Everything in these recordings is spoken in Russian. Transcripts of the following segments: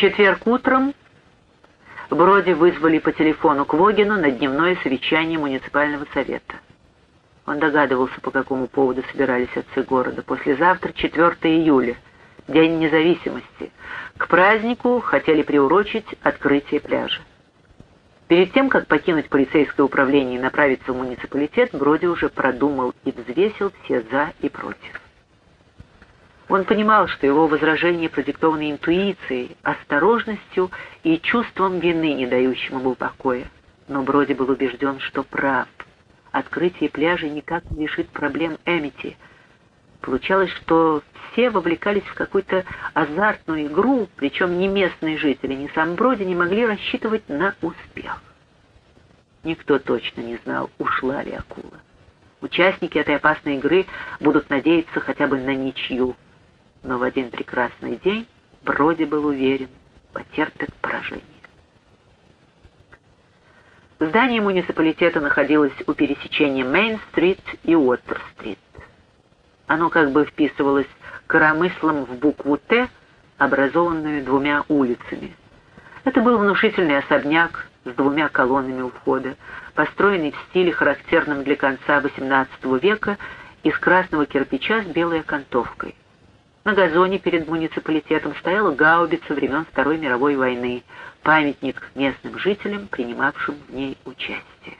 четверг утром Броди вызвали по телефону к Вогину на дневное совещание муниципального совета. Он догадывался, по какому поводу собирались отцы города. Послезавтра, 4 июля, День независимости. К празднику хотели приурочить открытие пляжа. Перед тем, как покинуть полицейское управление и направиться в муниципалитет, Броди уже продумал и взвесил все «за» и «против». Он понимал, что его возражения продиктованы интуицией, осторожностью и чувством вины, не дающим ему покоя. Но Броди был убежден, что прав. Открытие пляжа никак не решит проблем Эмити. Получалось, что все вовлекались в какую-то азартную игру, причем ни местные жители, ни сам Броди не могли рассчитывать на успех. Никто точно не знал, ушла ли акула. Участники этой опасной игры будут надеяться хотя бы на ничью. Но в один прекрасный день Броди был уверен, потерпит поражение. Здание муниципалитета находилось у пересечения Мейн-стрит и Уотер-стрит. Оно как бы вписывалось коромыслом в букву «Т», образованную двумя улицами. Это был внушительный особняк с двумя колоннами у входа, построенный в стиле, характерном для конца XVIII века, из красного кирпича с белой окантовкой. На газоне перед муниципалитетом стояла гаубица времен Второй мировой войны, памятник местным жителям, принимавшим в ней участие.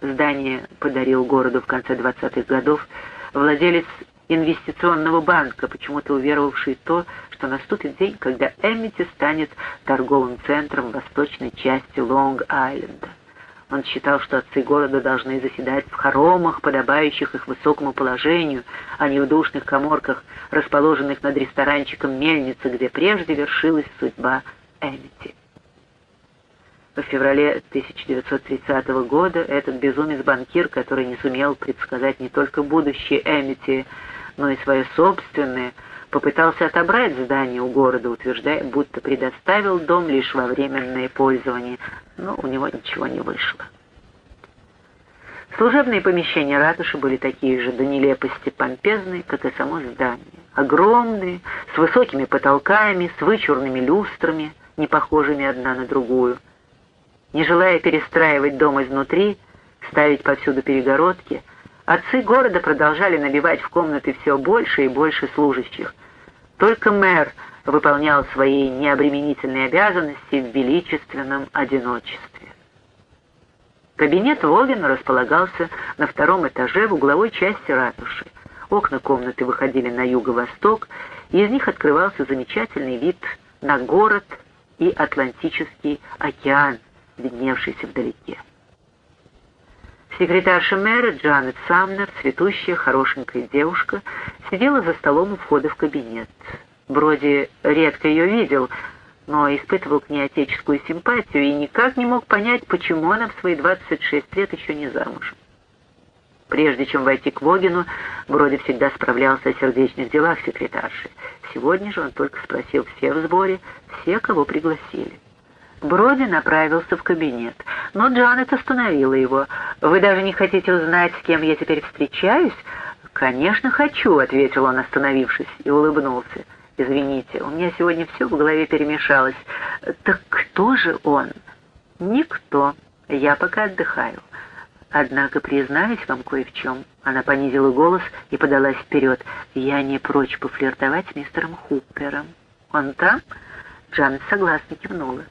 Здание подарил городу в конце 20-х годов владелец инвестиционного банка, почему-то уверовавший то, что наступит день, когда Эмити станет торговым центром восточной части Лонг-Айленда. Он считал, что отцы города должны заседать в хоромах, подобающих их высокому положению, а не в душных коморках, расположенных над ресторанчиком мельницы, где прежде вершилась судьба Эмити. В феврале 1930 года этот безумец-банкир, который не сумел предсказать не только будущее Эмити, но и свое собственное, попытался отобрать здание у города, утверждая, будто предоставил дом лишь во временное пользование, но у него ничего не вышло. Служебные помещения ратуши были такие же до нелепости помпезные, как и само здание. Огромные, с высокими потолками, с вычурными люстрами, не похожими одна на другую. Не желая перестраивать дом изнутри, ставить повсюду перегородки, отцы города продолжали набивать в комнаты все больше и больше служащих. Только мэр выполнял свои необременительные обязанности в величественном одиночестве. Кабинет Вогена располагался на втором этаже в угловой части ратуши. Окна комнаты выходили на юго-восток, и из них открывался замечательный вид на город и Атлантический океан, видневшийся вдалеке. Секретарша мэра Джанет Самнер, цветущая, хорошенькая девушка, сидела за столом у входа в кабинет. Броди редко ее видел, но испытывал к ней отеческую симпатию и никак не мог понять, почему она в свои 26 лет еще не замужем. Прежде чем войти к Вогину, Броди всегда справлялся о сердечных делах секретарши. Сегодня же он только спросил все в сборе, все, кого пригласили. Броди направился в кабинет, но Джанет остановила его. «Вы даже не хотите узнать, с кем я теперь встречаюсь?» «Конечно, хочу», — ответил он, остановившись, и улыбнулся. «Извините, у меня сегодня все в голове перемешалось. Так кто же он?» «Никто. Я пока отдыхаю. Однако признаюсь вам кое в чем». Она понизила голос и подалась вперед. «Я не прочь пофлиртовать с мистером Хуппером». «Он там?» Джанет согласно кивнула.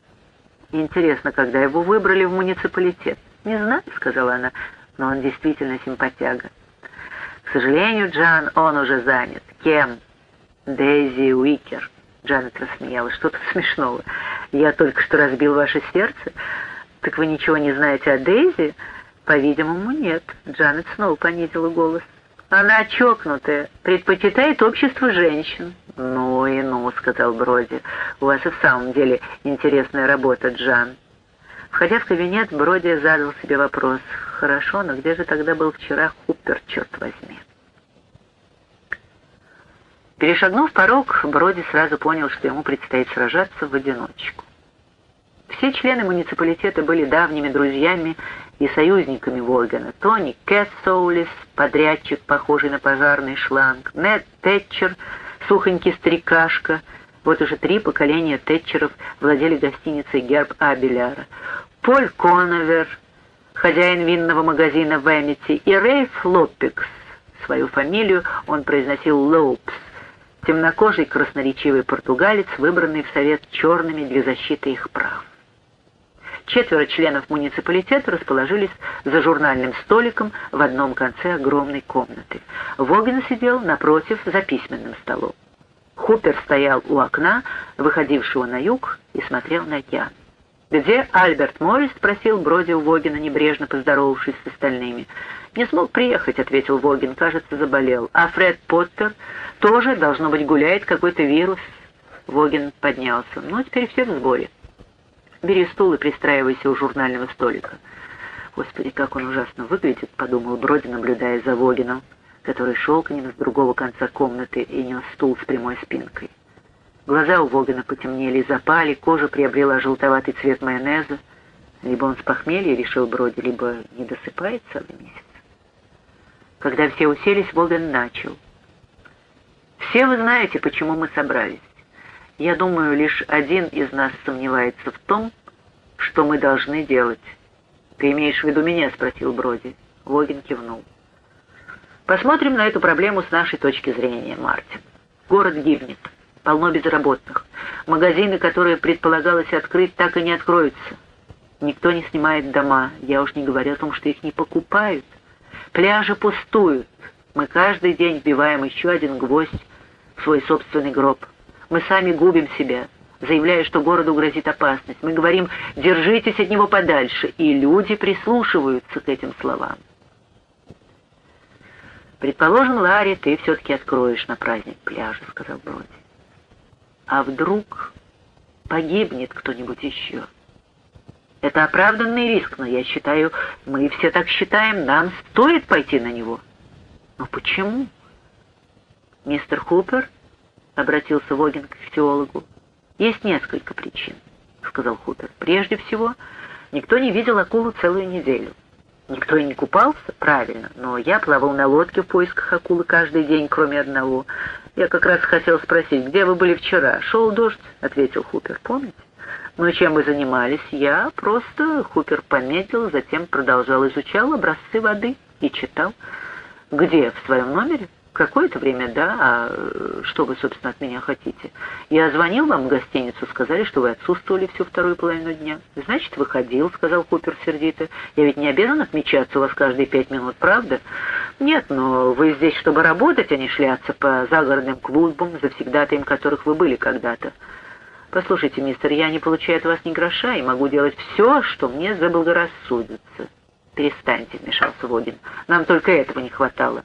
«Интересно, когда его выбрали в муниципалитет?» «Не знаю», — сказала она, — «но он действительно симпатяга». «К сожалению, Джан, он уже занят. Кем?» «Дейзи Уикер». Джанет рассмеялась. «Что-то смешного. Я только что разбил ваше сердце. Так вы ничего не знаете о Дейзи?» «По-видимому, нет». Джанет снова понизила голос. «Она чокнутая, предпочитает общество женщин». «Ну и ну», — сказал Броди. «У вас и в самом деле интересная работа, Джан». Входя в кабинет, Броди задал себе вопрос. «Хорошо, но где же тогда был вчера Хупер, черт возьми?» Перешагнув порог, Броди сразу понял, что ему предстоит сражаться в одиночку. Все члены муниципалитета были давними друзьями и союзниками Вогана. Тони Кэтсоулис, подрядчик, похожий на пожарный шланг, Нед Тэтчер, сухонький старикашка, Вот уже три поколения Тэтчеров владели гостиницей «Герб Абеляра». Поль Коновер, хозяин винного магазина в Эмити, и Рейф Лопес. Свою фамилию он произносил Лоупс, темнокожий красноречивый португалец, выбранный в совет черными для защиты их прав. Четверо членов муниципалитета расположились за журнальным столиком в одном конце огромной комнаты. Вогин сидел напротив за письменным столом. Хупер стоял у окна, выходившего на юг, и смотрел на океан. «Где Альберт Моррис?» — спросил Броди у Вогина, небрежно поздоровавшись с остальными. «Не смог приехать», — ответил Вогин, — «кажется, заболел. А Фред Поттер тоже, должно быть, гуляет какой-то вирус». Вогин поднялся. «Ну, теперь все в сборе». Бери стул и пристраивайся у журнального столика. Господи, как он ужасно выглядит, подумал Броди, наблюдая за Вогином, который шел к ним с другого конца комнаты и нес стул с прямой спинкой. Глаза у Вогина потемнели и запали, кожа приобрела желтоватый цвет майонеза. Либо он с похмелья, решил Броди, либо не досыпает целый месяц. Когда все уселись, Вогин начал. «Все вы знаете, почему мы собрались. Я думаю, лишь один из нас сомневается в том, что мы должны делать. «Ты имеешь в виду меня?» — спросил Броди. Логин кивнул. «Посмотрим на эту проблему с нашей точки зрения, Мартин. Город гибнет, полно безработных. Магазины, которые предполагалось открыть, так и не откроются. Никто не снимает дома, я уж не говорю о том, что их не покупают. Пляжи пустуют. Мы каждый день вбиваем еще один гвоздь в свой собственный гроб». Мы сами губим себя, заявляя, что городу грозит опасность. Мы говорим «держитесь от него подальше», и люди прислушиваются к этим словам. «Предположим, Ларри, ты все-таки откроешь на праздник пляжа», — сказал Броди. «А вдруг погибнет кто-нибудь еще?» Это оправданный риск, но я считаю, мы все так считаем, нам стоит пойти на него. Но почему? Мистер Хупер обратился Вогин к теологу. «Есть несколько причин», — сказал Хутер. «Прежде всего, никто не видел акулу целую неделю. Никто и не купался, правильно, но я плавал на лодке в поисках акулы каждый день, кроме одного. Я как раз хотел спросить, где вы были вчера? Шел дождь, — ответил Хупер, помните? Ну, чем вы занимались? Я просто, Хупер пометил, затем продолжал изучал образцы воды и читал. Где, в своем номере? Какое-то время, да. А э, что вы, собственно, от меня хотите? Я звонил вам в гостиницу, сказали, что вы отсутствовали всю вторую половину дня. Значит, выходил, сказал Купер сердито. Я ведь не обязан отмечаться у вас каждые пять минут, правда? Нет, но вы здесь, чтобы работать, а не шляться по загородным клубам, завсегдатаем которых вы были когда-то. Послушайте, мистер, я не получаю от вас ни гроша и могу делать все, что мне заблагорассудится. Перестаньте, вмешался Водин. Нам только этого не хватало.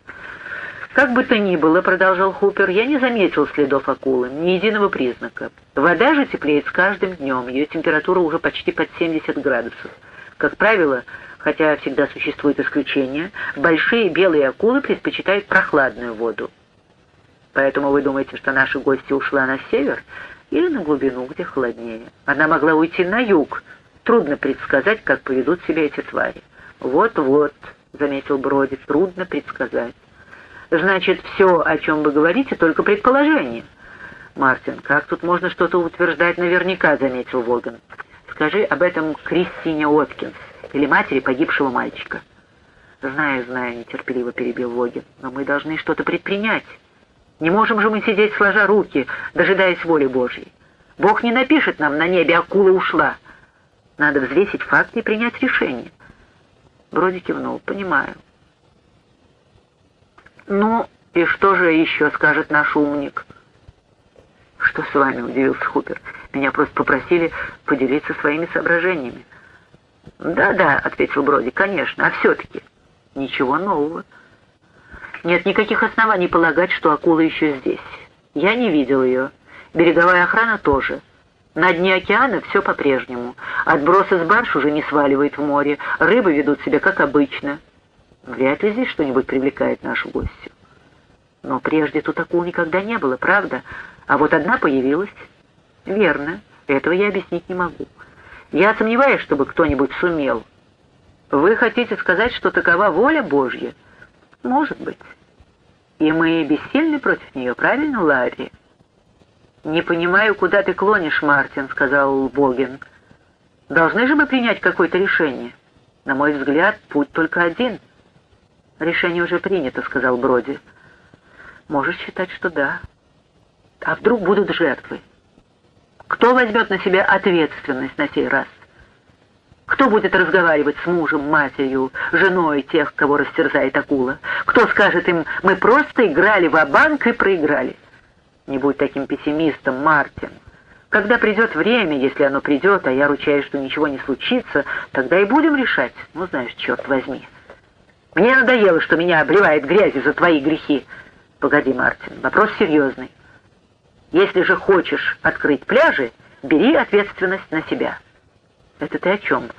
«Как бы то ни было, — продолжал Хупер, — я не заметил следов акулы, ни единого признака. Вода же теплеет с каждым днем, ее температура уже почти под 70 градусов. Как правило, хотя всегда существуют исключения, большие белые акулы предпочитают прохладную воду. Поэтому вы думаете, что наша гостья ушла на север или на глубину, где холоднее? Она могла уйти на юг. Трудно предсказать, как поведут себя эти твари. «Вот-вот», — заметил Броди, — «трудно предсказать». Значит, все, о чем вы говорите, только предположение. Мартин, как тут можно что-то утверждать наверняка, заметил Воган. Скажи об этом Кристине Уоткинс или матери погибшего мальчика. Знаю, знаю, нетерпеливо перебил Вогин, но мы должны что-то предпринять. Не можем же мы сидеть сложа руки, дожидаясь воли Божьей. Бог не напишет нам на небе «акула ушла». Надо взвесить факты и принять решение. Броди кивнул. «Понимаю. «Ну, и что же еще скажет наш умник?» «Что с вами?» — удивился Хупер. «Меня просто попросили поделиться своими соображениями». «Да-да», — ответил Броди, — «конечно, а все-таки». «Ничего нового». «Нет никаких оснований полагать, что акула еще здесь. Я не видел ее. Береговая охрана тоже». На дне океана все по-прежнему. Отбросы с барж уже не сваливают в море, рыбы ведут себя как обычно. Вряд ли здесь что-нибудь привлекает нашу гостью. Но прежде тут акул никогда не было, правда? А вот одна появилась. Верно, этого я объяснить не могу. Я сомневаюсь, чтобы кто-нибудь сумел. Вы хотите сказать, что такова воля Божья? Может быть. И мы бессильны против нее, правильно, Ларри? «Не понимаю, куда ты клонишь, Мартин», — сказал Богин. «Должны же мы принять какое-то решение. На мой взгляд, путь только один». «Решение уже принято», — сказал Броди. «Можешь считать, что да. А вдруг будут жертвы? Кто возьмет на себя ответственность на сей раз? Кто будет разговаривать с мужем, матерью, женой тех, кого растерзает акула? Кто скажет им, мы просто играли в банк и проиграли? Не будь таким пессимистом, Мартин. Когда придет время, если оно придет, а я ручаюсь, что ничего не случится, тогда и будем решать. Ну, знаешь, черт возьми. Мне надоело, что меня обливает грязью за твои грехи. Погоди, Мартин, вопрос серьезный. Если же хочешь открыть пляжи, бери ответственность на себя. Это ты о чем?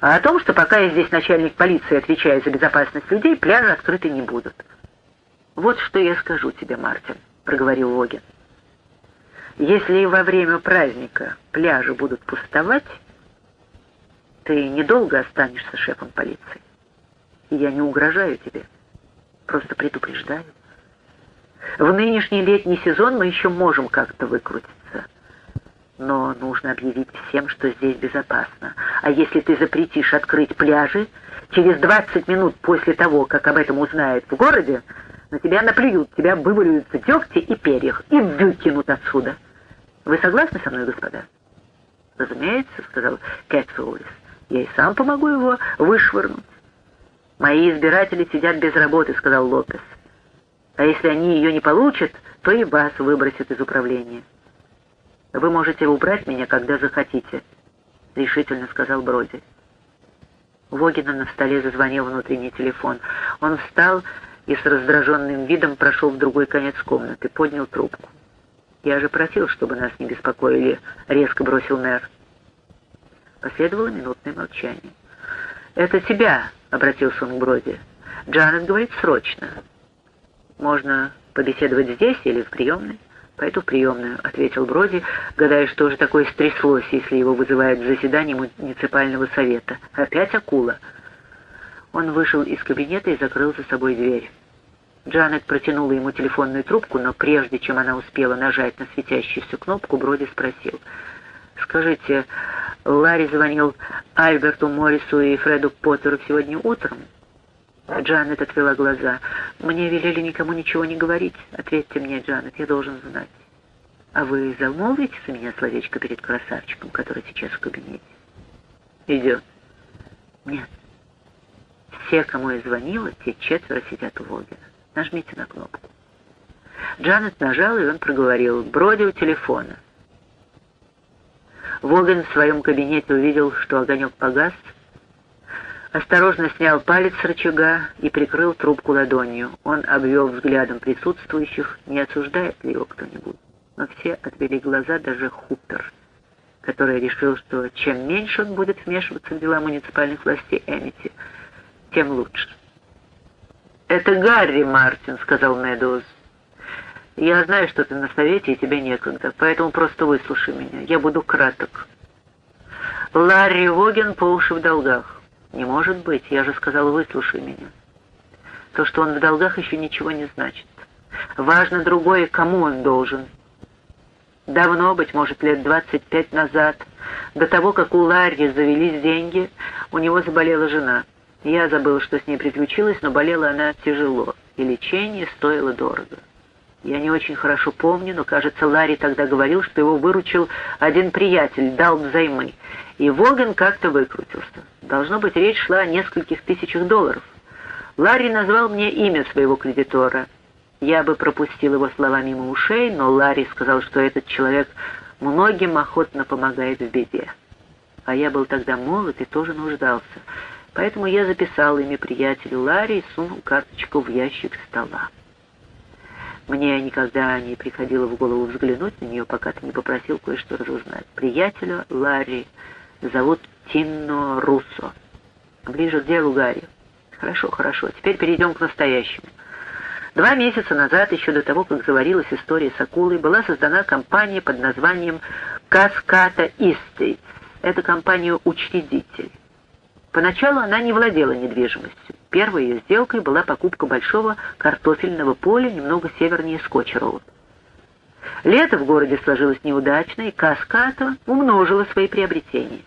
А о том, что пока я здесь начальник полиции отвечаю за безопасность людей, пляжи открыты не будут. Вот что я скажу тебе, Мартин, проговорил Вогин. Если во время праздника пляжи будут пустовать, ты недолго останешься шефом полиции. И я не угрожаю тебе, просто предупреждаю. В нынешний летний сезон мы еще можем как-то выкрутиться. Но нужно объявить всем, что здесь безопасно. А если ты запретишь открыть пляжи, через 20 минут после того, как об этом узнают в городе, на тебя наплюют, тебя вывалятся дегти и перьях и выкинут отсюда. Вы согласны со мной, господа? Разумеется, сказал Кэтфилдис. Я и сам помогу его вышвырнуть. Мои избиратели сидят без работы, сказал Лопес. А если они ее не получат, то и вас выбросят из управления. «Вы можете убрать меня, когда захотите», — решительно сказал Броди. Вогина на столе зазвонил внутренний телефон. Он встал и с раздраженным видом прошел в другой конец комнаты, поднял трубку. «Я же просил, чтобы нас не беспокоили», — резко бросил мэр. Последовало минутное молчание. «Это тебя», — обратился он к Броди. «Джанет говорит срочно. Можно побеседовать здесь или в приемной?» «Пойду в приемную», — ответил Броди, гадая, что же такое стряслось, если его вызывают в заседание муниципального совета. Опять акула. Он вышел из кабинета и закрыл за собой дверь. Джанет протянула ему телефонную трубку, но прежде чем она успела нажать на светящуюся кнопку, Броди спросил. «Скажите, Ларри звонил Альберту Моррису и Фреду Поттеру сегодня утром?» Джанет отвела глаза. «Мне велели никому ничего не говорить. Ответьте мне, Джанет, я должен знать. А вы замолвите за меня словечко перед красавчиком, который сейчас в кабинете?» «Идет». «Нет. Все, кому я звонила, те четверо сидят у Вогина. Нажмите на кнопку». Джанет нажала, и он проговорил. «Броди у телефона». Воган в своем кабинете увидел, что огонек погас, осторожно снял палец с рычага и прикрыл трубку ладонью. Он обвел взглядом присутствующих, не осуждает ли его кто-нибудь. Но все отвели глаза, даже Хупер, который решил, что чем меньше он будет вмешиваться в дела муниципальных властей Эмити, тем лучше. «Это Гарри Мартин», — сказал Медоуз. «Я знаю, что ты на совете, и тебе некогда, поэтому просто выслушай меня. Я буду краток». Ларри Воген по уши в долгах. «Не может быть, я же сказал, выслушай меня». То, что он в долгах, еще ничего не значит. Важно другое, кому он должен. Давно, быть может, лет двадцать пять назад, до того, как у Ларри завелись деньги, у него заболела жена. Я забыл, что с ней приключилось, но болела она тяжело, и лечение стоило дорого. Я не очень хорошо помню, но, кажется, Ларри тогда говорил, что его выручил один приятель, дал взаймы, и Воган как-то выкрутился. Должно быть, речь шла о нескольких тысячах долларов. Ларри назвал мне имя своего кредитора. Я бы пропустил его слова мимо ушей, но Ларри сказал, что этот человек многим охотно помогает в беде. А я был тогда молод и тоже нуждался, поэтому я записал имя приятелю Ларри и сунул карточку в ящик стола. Мне никогда не приходило в голову взглянуть на нее, пока ты не попросил кое-что разузнать. Приятеля Ларри зовут Тинно Руссо. Ближе к делу, Гарри. Хорошо, хорошо. Теперь перейдем к настоящему. Два месяца назад, еще до того, как заварилась история с акулой, была создана компания под названием «Каската Истейт». Это компания-учредитель. Поначалу она не владела недвижимостью. Первой ее сделкой была покупка большого картофельного поля немного севернее Скотчероуд. Лето в городе сложилось неудачно, и Каската умножила свои приобретения.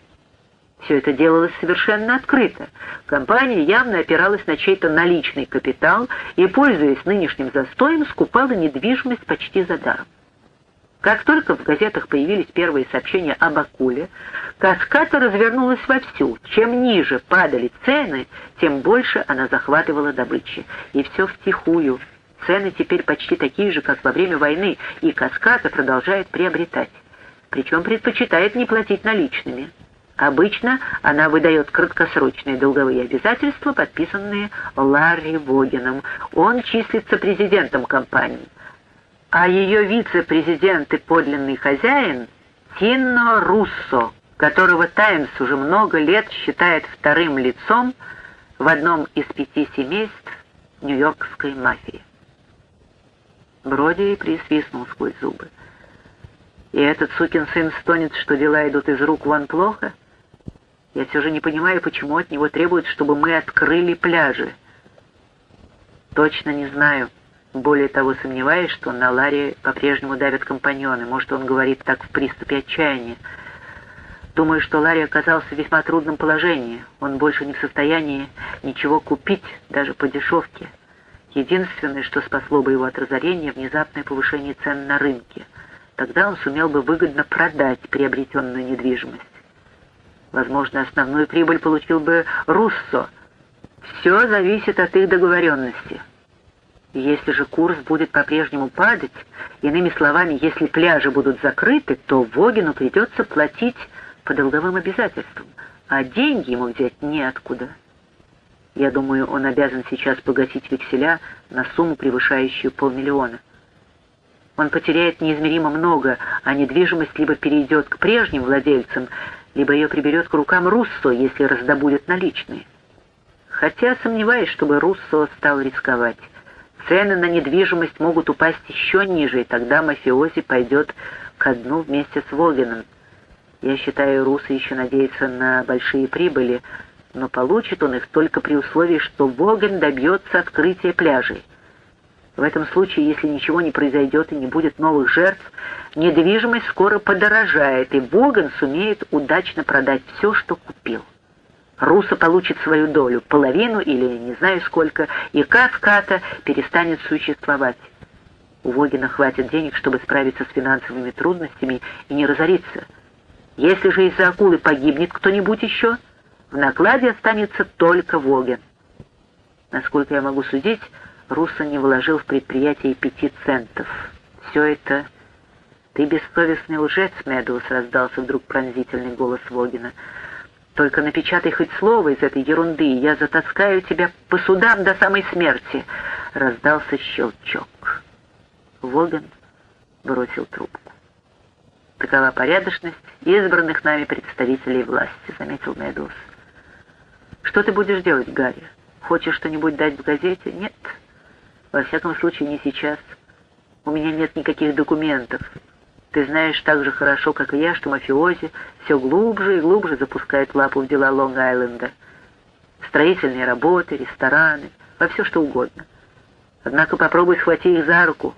Все это делалось совершенно открыто. Компания явно опиралась на чей-то наличный капитал и, пользуясь нынешним застоем, скупала недвижимость почти за даром. Как только в газетах появились первые сообщения об акуле, каската развернулась вовсю. Чем ниже падали цены, тем больше она захватывала добычи. И все втихую. Цены теперь почти такие же, как во время войны, и каската продолжает приобретать. Причем предпочитает не платить наличными. Обычно она выдает краткосрочные долговые обязательства, подписанные Ларри Вогином. Он числится президентом компании. А ее вице-президент и подлинный хозяин Тинно Руссо, которого «Таймс» уже много лет считает вторым лицом в одном из пяти семейств нью-йоркской мафии. Броди присвистнул сквозь зубы. И этот сукин сын стонет, что дела идут из рук вон плохо? Я все же не понимаю, почему от него требуют, чтобы мы открыли пляжи. Точно не знаю. Более того, сомневаюсь, что на Ларе по-прежнему давят компаньоны. Может, он говорит так в приступе отчаяния. Думаю, что Ларри оказался в весьма трудном положении. Он больше не в состоянии ничего купить, даже по дешевке. Единственное, что спасло бы его от разорения, внезапное повышение цен на рынке. Тогда он сумел бы выгодно продать приобретенную недвижимость. Возможно, основную прибыль получил бы Руссо. Все зависит от их договоренности. Если же курс будет по-прежнему падать, иными словами, если пляжи будут закрыты, то Вогину придется платить по долговым обязательствам, а деньги ему взять неоткуда. Я думаю, он обязан сейчас погасить векселя на сумму, превышающую полмиллиона. Он потеряет неизмеримо много, а недвижимость либо перейдет к прежним владельцам, либо ее приберет к рукам Руссо, если раздобудет наличные. Хотя сомневаюсь, чтобы Руссо стал рисковать. Цены на недвижимость могут упасть еще ниже, и тогда мафиози пойдет ко дну вместе с Вогином. Я считаю, Руссо еще надеется на большие прибыли, но получит он их только при условии, что Воген добьется открытия пляжей. В этом случае, если ничего не произойдет и не будет новых жертв, недвижимость скоро подорожает, и Воган сумеет удачно продать все, что купил. Руса получит свою долю, половину или не знаю сколько, и Каската перестанет существовать. У Вогина хватит денег, чтобы справиться с финансовыми трудностями и не разориться. Если же из-за акулы погибнет кто-нибудь еще, в накладе останется только Воген. Насколько я могу судить, Руссо не вложил в предприятие пяти центов. Все это... «Ты бессовестный лжец, Медус», — раздался вдруг пронзительный голос Вогина. «Только напечатай хоть слово из этой ерунды, и я затаскаю тебя по судам до самой смерти», — раздался щелчок. Воган бросил трубку. «Такова порядочность избранных нами представителей власти», — заметил Медус. «Что ты будешь делать, Гарри? Хочешь что-нибудь дать в газете? Нет. Во всяком случае, не сейчас. У меня нет никаких документов. Ты знаешь так же хорошо, как и я, что мафиози все глубже и глубже запускают лапу в дела Лонг-Айленда. Строительные работы, рестораны, во все что угодно. Однако попробуй схвати их за руку.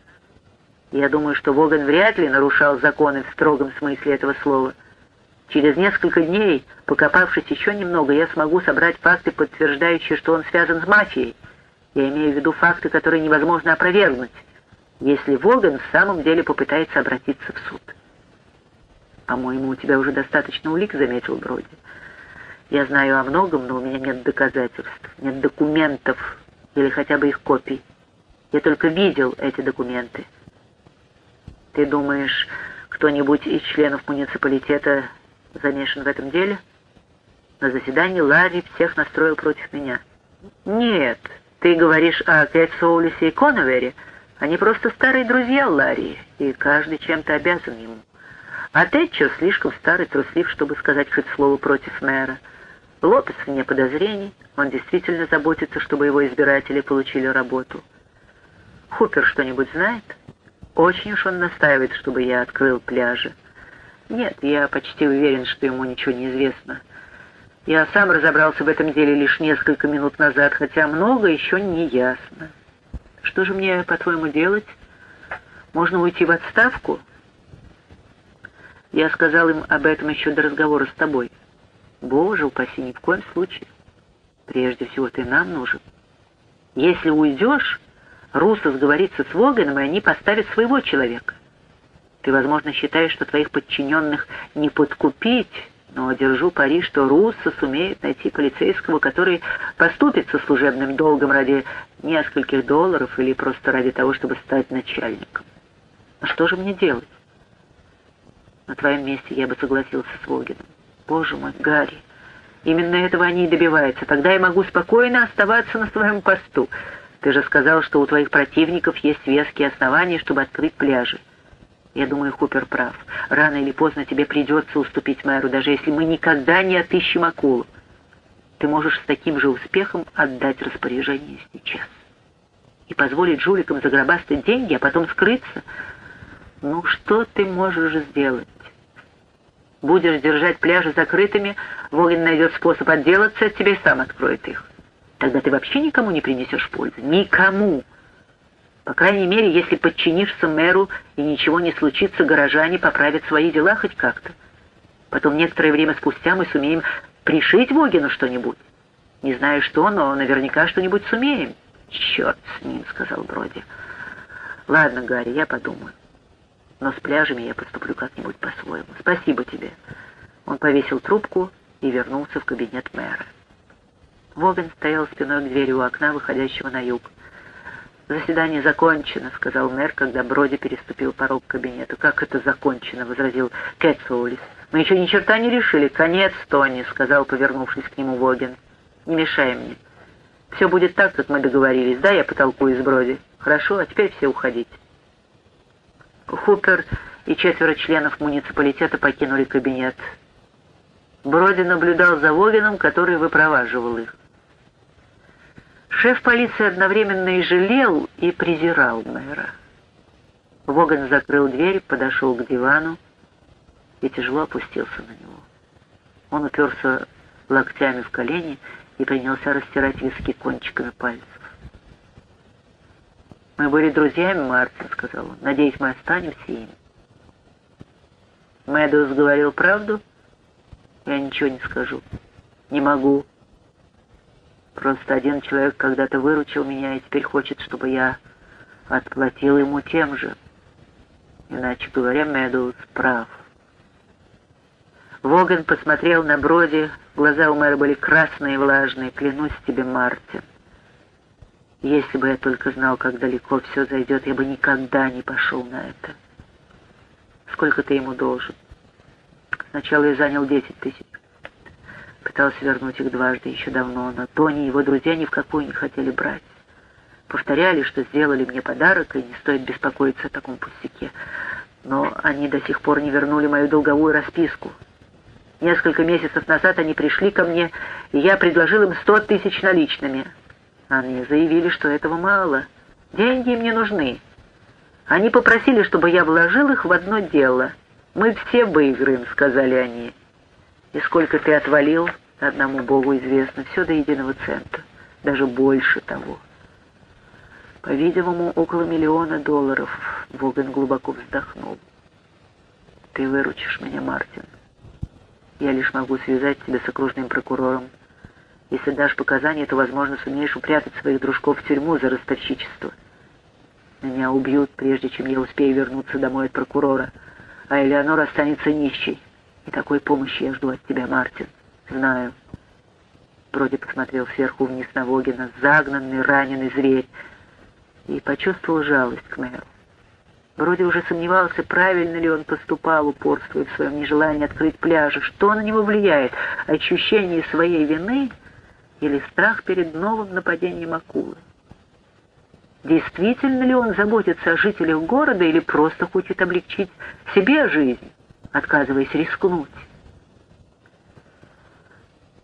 Я думаю, что Воган вряд ли нарушал законы в строгом смысле этого слова. Через несколько дней, покопавшись еще немного, я смогу собрать факты, подтверждающие, что он связан с мафией. Я имею в виду факты, которые невозможно опровергнуть если Воган в самом деле попытается обратиться в суд. «По-моему, у тебя уже достаточно улик», — заметил Броди. «Я знаю о многом, но у меня нет доказательств, нет документов или хотя бы их копий. Я только видел эти документы. Ты думаешь, кто-нибудь из членов муниципалитета замешан в этом деле? На заседании Ларри всех настроил против меня. Нет, ты говоришь о Кэт Соулисе и Коновере?» Они просто старые друзья Ларри, и каждый чем-то обязан ему. А Тэтчер слишком старый труслив, чтобы сказать хоть слово против мэра. Лопес вне подозрений, он действительно заботится, чтобы его избиратели получили работу. Хупер что-нибудь знает? Очень уж он настаивает, чтобы я открыл пляжи. Нет, я почти уверен, что ему ничего не известно. Я сам разобрался в этом деле лишь несколько минут назад, хотя много еще не ясно. Что же мне, по-твоему, делать? Можно уйти в отставку? Я сказал им об этом еще до разговора с тобой. Боже упаси, ни в коем случае. Прежде всего ты нам нужен. Если уйдешь, Руссо сговорится с Воганом, и они поставят своего человека. Ты, возможно, считаешь, что твоих подчиненных не подкупить, но держу пари, что Руссо сумеет найти полицейского, который поступит со служебным долгом ради нескольких долларов или просто ради того, чтобы стать начальником. А что же мне делать? На твоем месте я бы согласился с Вогином. Боже мой, Гарри, именно этого они и добиваются. Тогда я могу спокойно оставаться на своем посту. Ты же сказал, что у твоих противников есть веские основания, чтобы открыть пляжи. Я думаю, Хупер прав. Рано или поздно тебе придется уступить мэру, даже если мы никогда не отыщем акулу. Ты можешь с таким же успехом отдать распоряжение сейчас. И позволить жуликам загробастать деньги, а потом скрыться. Ну, что ты можешь сделать? Будешь держать пляжи закрытыми, Вогин найдет способ отделаться от тебя и сам откроет их. Тогда ты вообще никому не принесешь пользы. Никому. По крайней мере, если подчинишься мэру и ничего не случится, горожане поправят свои дела хоть как-то. Потом некоторое время спустя мы сумеем пришить Вогину что-нибудь. Не знаю что, но наверняка что-нибудь сумеем. «Черт с ним», — сказал Броди. «Ладно, Гарри, я подумаю. Но с пляжами я поступлю как-нибудь по-своему. Спасибо тебе». Он повесил трубку и вернулся в кабинет мэра. Воган стоял спиной к двери у окна, выходящего на юг. «Заседание закончено», — сказал мэр, когда Броди переступил порог кабинета. «Как это закончено?» — возразил Кэтсоулис. «Мы еще ни черта не решили. Конец, Тони», — сказал, повернувшись к нему Воген. «Не мешай мне. Все будет так, как мы договорились. Да, я потолкую с Броди. Хорошо, а теперь все уходить». Хупер и четверо членов муниципалитета покинули кабинет. Броди наблюдал за Вогином, который выпроваживал их. Шеф полиции одновременно и жалел, и презирал мэра. Воган закрыл дверь, подошел к дивану и тяжело опустился на него. Он уперся локтями в колени и принялся растирать виски кончиками пальцев. «Мы были друзьями, Мартин», — сказал он. «Надеюсь, мы останемся ими». Мэддус говорил правду? Я ничего не скажу. Не могу. Просто один человек когда-то выручил меня и теперь хочет, чтобы я отплатил ему тем же. Иначе говоря, Медоуз прав. Воган посмотрел на Броди, глаза у мэра были красные и влажные. «Клянусь тебе, Мартин, если бы я только знал, как далеко все зайдет, я бы никогда не пошел на это. Сколько ты ему должен?» Сначала я занял десять тысяч. Пытался вернуть их дважды еще давно, но Тони и его друзья ни в какую не хотели брать. Повторяли, что сделали мне подарок, и не стоит беспокоиться о таком пустяке. Но они до сих пор не вернули мою долговую расписку. Несколько месяцев назад они пришли ко мне, и я предложил им сто тысяч наличными. Они заявили, что этого мало. Деньги им нужны. Они попросили, чтобы я вложил их в одно дело. «Мы все выиграем», — сказали они. И сколько ты отвалил, одному Богу известно, все до единого цента, даже больше того. По-видимому, около миллиона долларов. Воган глубоко вздохнул. Ты выручишь меня, Мартин. Я лишь могу связать тебя с окружным прокурором. Если дашь показания, то, возможно, сумеешь упрятать своих дружков в тюрьму за ростовщичество. Меня убьют, прежде чем я успею вернуться домой от прокурора, а Элеонор останется нищей. И такой помощи я жду от тебя, Мартин. Знаю. Броди посмотрел сверху вниз на Вогина, загнанный, раненый зверь, и почувствовал жалость к мэру. Броди уже сомневался, правильно ли он поступал, упорствуя в своем нежелании открыть пляжи. Что на него влияет? Ощущение своей вины или страх перед новым нападением акулы? Действительно ли он заботится о жителях города или просто хочет облегчить себе жизнь? отказываясь рискнуть.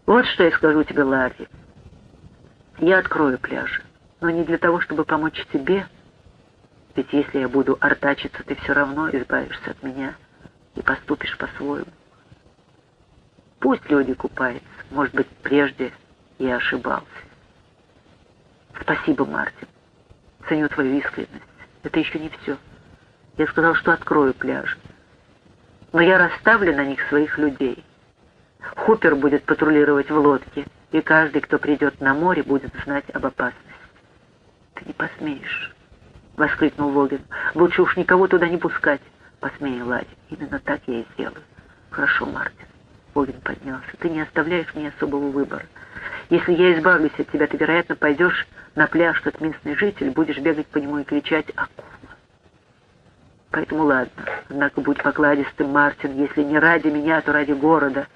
Вот что я скажу тебе, Ларри. Я открою пляж, но не для того, чтобы помочь тебе, ведь если я буду артачиться, ты все равно избавишься от меня и поступишь по-своему. Пусть люди купаются, может быть, прежде я ошибался. Спасибо, Мартин. Ценю твою искренность. Это еще не все. Я сказал, что открою пляж. Но я расставлю на них своих людей. Хупер будет патрулировать в лодке, и каждый, кто придет на море, будет знать об опасности. «Ты не посмеешь!» — воскликнул Вогин. «Лучше уж никого туда не пускать!» «Посмею, Ладь. Именно так я и сделаю». «Хорошо, Мартин». Вогин поднялся. «Ты не оставляешь мне особого выбора. Если я избавлюсь от тебя, ты, вероятно, пойдешь на пляж, как местный житель, будешь бегать по нему и кричать «Акула!» Поэтому ладно. Однако будь покладистым, Мартин, если не ради меня, то ради города.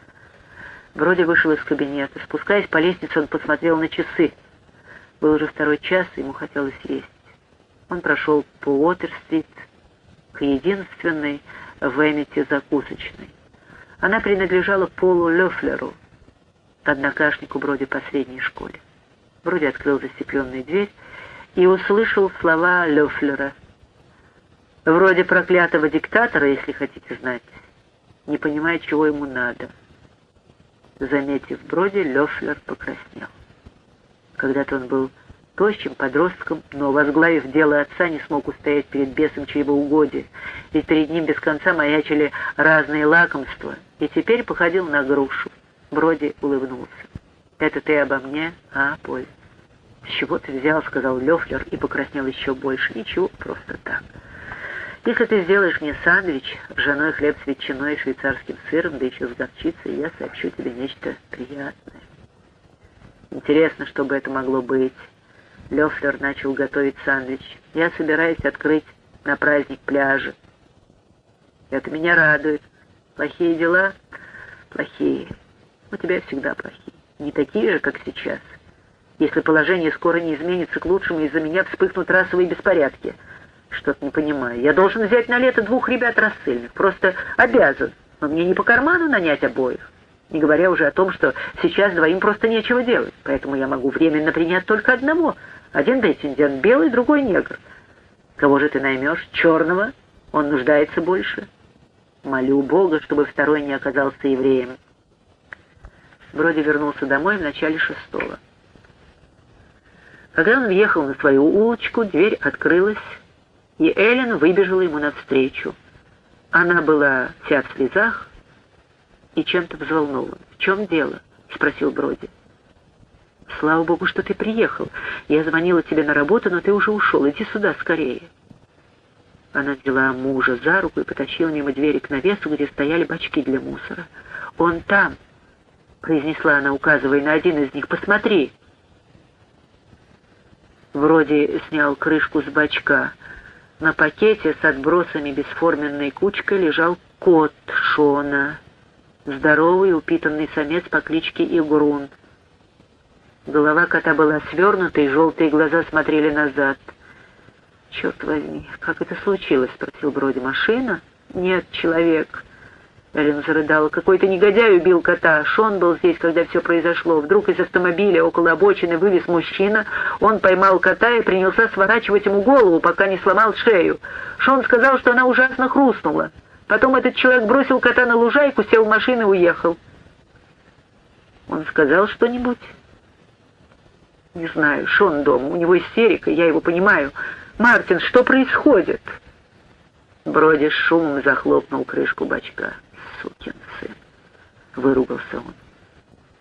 Вроде вышел из кабинета. Спускаясь по лестнице, он посмотрел на часы. Был уже второй час, ему хотелось есть. Он прошел по Уотер-стрит к единственной в Эмите закусочной. Она принадлежала Полу Лёфлеру, однокашнику Броди по средней школе. Броди открыл застекленную дверь и услышал слова Лёфлера — Вроде проклятого диктатора, если хотите знать. Не понимает, чего ему надо. Заметив Броди, Лёфлер покраснел. Когда-то он был тощим подростком, но, возглавив дело отца, не смог устоять перед бесом чревоугодия, ведь перед ним без конца маячили разные лакомства, и теперь походил на грушу. Броди улыбнулся. «Это ты обо мне, а, Поль?» «С чего ты взял?» — сказал Лёфлер и покраснел еще больше. «Ничего, просто так». Если ты сделаешь мне сандвич, ржаной хлеб с ветчиной и швейцарским сыром, да еще с горчицей, я сообщу тебе нечто приятное. Интересно, что бы это могло быть. Лёфлер начал готовить сандвич. Я собираюсь открыть на праздник пляжа. Это меня радует. Плохие дела? Плохие. У тебя всегда плохие. Не такие же, как сейчас. Если положение скоро не изменится к лучшему, из-за меня вспыхнут расовые беспорядки — что-то не понимаю. Я должен взять на лето двух ребят рассыльных. Просто обязан. Но мне не по карману нанять обоих. Не говоря уже о том, что сейчас двоим просто нечего делать. Поэтому я могу временно принять только одного. Один претендент белый, другой негр. Кого же ты наймешь? Черного? Он нуждается больше. Молю Бога, чтобы второй не оказался евреем. Броди вернулся домой в начале шестого. Когда он въехал на свою улочку, дверь открылась, и Эллен выбежала ему навстречу. Она была вся в слезах и чем-то взволнована. «В чем дело?» — спросил Броди. «Слава богу, что ты приехал. Я звонила тебе на работу, но ты уже ушел. Иди сюда скорее». Она взяла мужа за руку и потащила мимо двери к навесу, где стояли бачки для мусора. «Он там!» — произнесла она, указывая на один из них. «Посмотри!» Вроде снял крышку с бачка — на пакете с отбросами бесформенной кучкой лежал кот Шона, здоровый упитанный самец по кличке Игрун. Голова кота была свернута, и желтые глаза смотрели назад. «Черт возьми, как это случилось?» — спросил Броди. «Машина?» «Нет, человек». Эллен зарыдала. «Какой-то негодяй убил кота. Шон был здесь, когда все произошло. Вдруг из автомобиля около обочины вылез мужчина. Он поймал кота и принялся сворачивать ему голову, пока не сломал шею. Шон сказал, что она ужасно хрустнула. Потом этот человек бросил кота на лужайку, сел в машину и уехал». «Он сказал что-нибудь?» «Не знаю. Шон дома. У него истерика, я его понимаю. Мартин, что происходит?» Броди шумом захлопнул крышку бачка сукин сын!» — выругался он.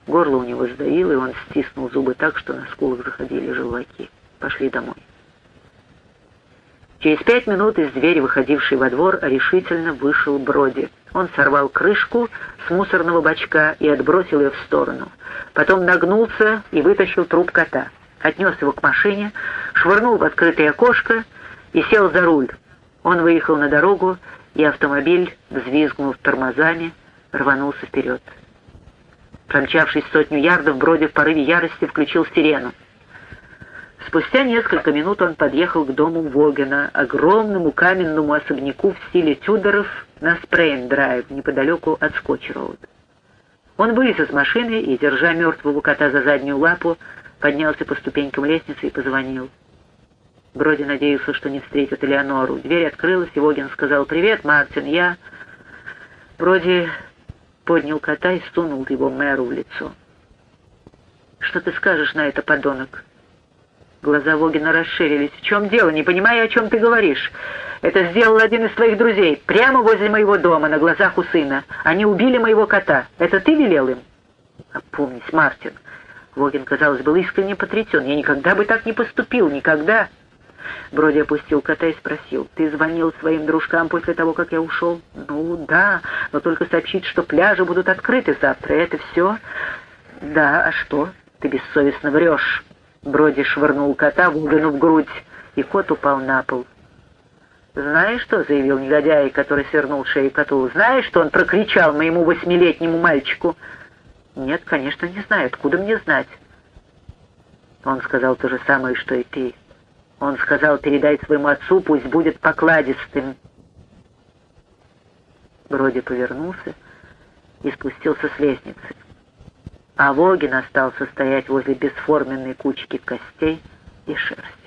Горло у него сдавило, и он стиснул зубы так, что на скулах заходили желваки. «Пошли домой». Через пять минут из двери, выходившей во двор, решительно вышел Броди. Он сорвал крышку с мусорного бачка и отбросил ее в сторону. Потом нагнулся и вытащил труп кота. Отнес его к машине, швырнул в открытое окошко и сел за руль. Он выехал на дорогу и автомобиль, взвизгнув тормозами, рванулся вперед. Промчавшись сотню ярдов, Броди в порыве ярости включил сирену. Спустя несколько минут он подъехал к дому Вогена, огромному каменному особняку в стиле Тюдоров на Спрейн-драйв, неподалеку от Скотч-роуд. Он вылез из машины и, держа мертвого кота за заднюю лапу, поднялся по ступенькам лестницы и позвонил. Броди надеялся, что не встретит Элеонору. Дверь открылась, и Воген сказал «Привет, Мартин, я...» Броди поднял кота и сунул его мэру в лицо. «Что ты скажешь на это, подонок?» Глаза Вогина расширились. «В чем дело? Не понимаю, о чем ты говоришь. Это сделал один из твоих друзей, прямо возле моего дома, на глазах у сына. Они убили моего кота. Это ты велел им?» «Опомнись, Мартин». Вогин, казалось, был искренне потрясен. «Я никогда бы так не поступил, никогда!» Броди опустил кота и спросил, «Ты звонил своим дружкам после того, как я ушел?» «Ну, да, но только сообщить, что пляжи будут открыты завтра, это все?» «Да, а что? Ты бессовестно врешь!» Броди швырнул кота Вогину в грудь, и кот упал на пол. «Знаешь что?» — заявил негодяй, который свернул шею коту. «Знаешь, что он прокричал моему восьмилетнему мальчику?» «Нет, конечно, не знаю. Откуда мне знать?» Он сказал то же самое, что и ты. Он сказал, передай своему отцу, пусть будет покладистым. Броди повернулся и спустился с лестницы. А Вогин остался стоять возле бесформенной кучки костей и шерсти.